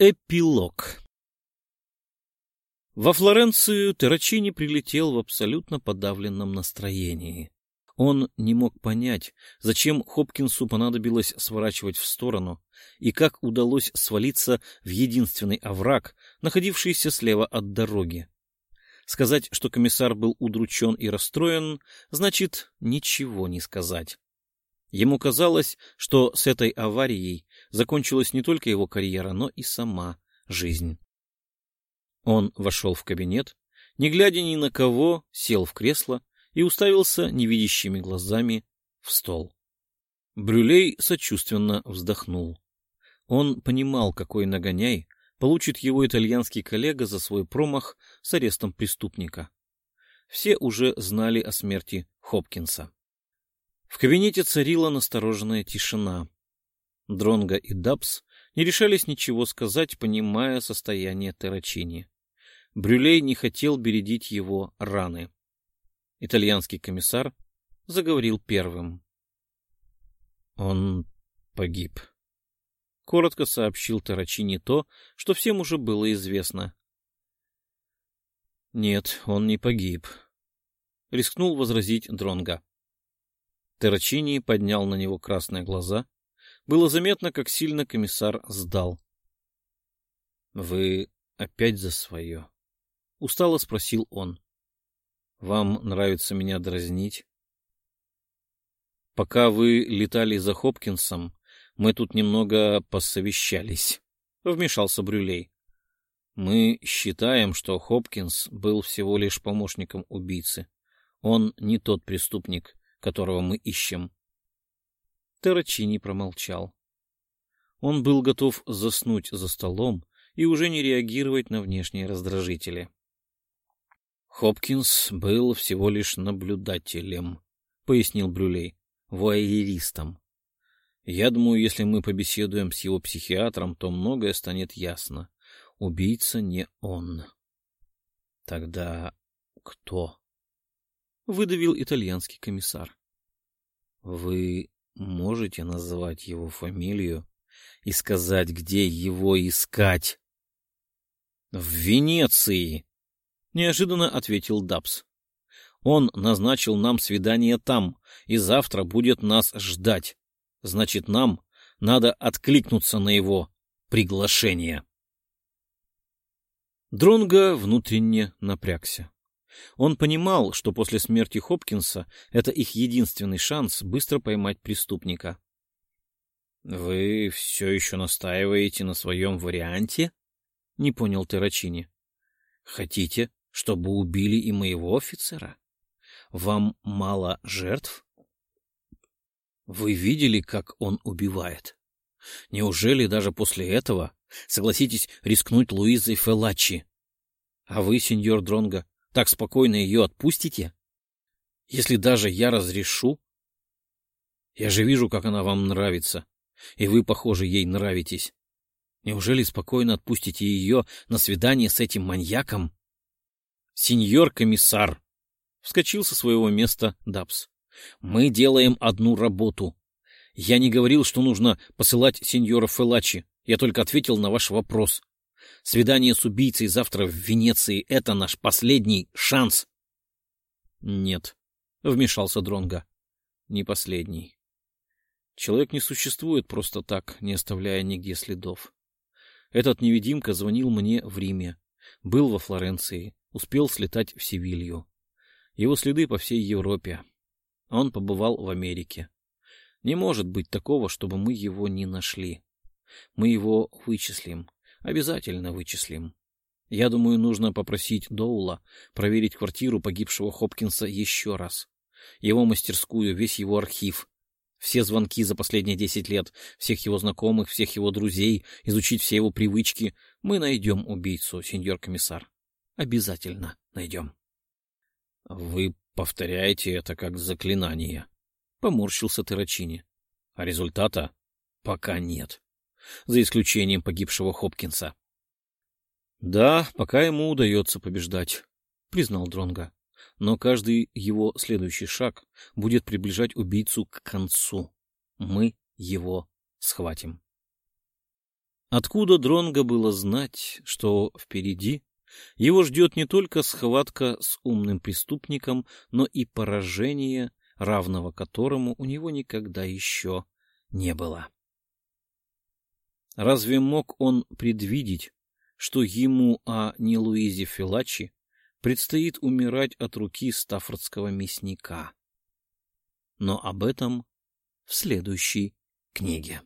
Эпилог Во Флоренцию Террачини прилетел в абсолютно подавленном настроении. Он не мог понять, зачем Хопкинсу понадобилось сворачивать в сторону и как удалось свалиться в единственный овраг, находившийся слева от дороги. Сказать, что комиссар был удручен и расстроен, значит ничего не сказать. Ему казалось, что с этой аварией закончилась не только его карьера, но и сама жизнь. Он вошел в кабинет, не глядя ни на кого, сел в кресло и уставился невидящими глазами в стол. Брюлей сочувственно вздохнул. Он понимал, какой нагоняй получит его итальянский коллега за свой промах с арестом преступника. Все уже знали о смерти Хопкинса. В кабинете царила настороженная тишина. Дронга и Дабс не решались ничего сказать, понимая состояние Террачини. Брюлей не хотел бередить его раны. Итальянский комиссар заговорил первым. «Он погиб», — коротко сообщил Террачини то, что всем уже было известно. «Нет, он не погиб», — рискнул возразить Дронга. Террачини поднял на него красные глаза. Было заметно, как сильно комиссар сдал. — Вы опять за свое? — устало спросил он. — Вам нравится меня дразнить? — Пока вы летали за Хопкинсом, мы тут немного посовещались, — вмешался Брюлей. Мы считаем, что Хопкинс был всего лишь помощником убийцы. Он не тот преступник, которого мы ищем. Террачини промолчал. Он был готов заснуть за столом и уже не реагировать на внешние раздражители. Хопкинс был всего лишь наблюдателем, — пояснил Брюлей, — вуайеристом. Я думаю, если мы побеседуем с его психиатром, то многое станет ясно. Убийца не он. Тогда кто? Выдавил итальянский комиссар. Вы можете назвать его фамилию и сказать, где его искать? В Венеции, неожиданно ответил Дабс. Он назначил нам свидание там, и завтра будет нас ждать. Значит, нам надо откликнуться на его приглашение. Дронго внутренне напрягся. Он понимал, что после смерти Хопкинса это их единственный шанс быстро поймать преступника. — Вы все еще настаиваете на своем варианте? — не понял Террачини. — Хотите, чтобы убили и моего офицера? Вам мало жертв? Вы видели, как он убивает? Неужели даже после этого согласитесь рискнуть Луизой Феллачи? А вы, сеньор Дронго, так спокойно ее отпустите? Если даже я разрешу? Я же вижу, как она вам нравится, и вы, похоже, ей нравитесь. Неужели спокойно отпустите ее на свидание с этим маньяком? Сеньор комиссар! Вскочил со своего места Дабс. Мы делаем одну работу. Я не говорил, что нужно посылать сеньора Фелачи. Я только ответил на ваш вопрос. Свидание с убийцей завтра в Венеции — это наш последний шанс. — Нет, — вмешался Дронга. Не последний. Человек не существует просто так, не оставляя нигде следов. Этот невидимка звонил мне в Риме, был во Флоренции, успел слетать в Севилью. Его следы по всей Европе. Он побывал в Америке. Не может быть такого, чтобы мы его не нашли. Мы его вычислим, Обязательно вычислим. Я думаю, нужно попросить Доула проверить квартиру погибшего Хопкинса еще раз. Его мастерскую, весь его архив. Все звонки за последние десять лет, всех его знакомых, всех его друзей, изучить все его привычки. Мы найдем убийцу, сеньор комиссар. Обязательно найдем. — Вы повторяете это как заклинание, — поморщился Террачини. — А результата пока нет за исключением погибшего Хопкинса. Да, пока ему удается побеждать, признал Дронга. Но каждый его следующий шаг будет приближать убийцу к концу. Мы его схватим. Откуда Дронго было знать, что впереди его ждет не только схватка с умным преступником, но и поражение, равного которому у него никогда еще не было. Разве мог он предвидеть, что ему, а не Луизе Филачи, предстоит умирать от руки стаффордского мясника? Но об этом в следующей книге.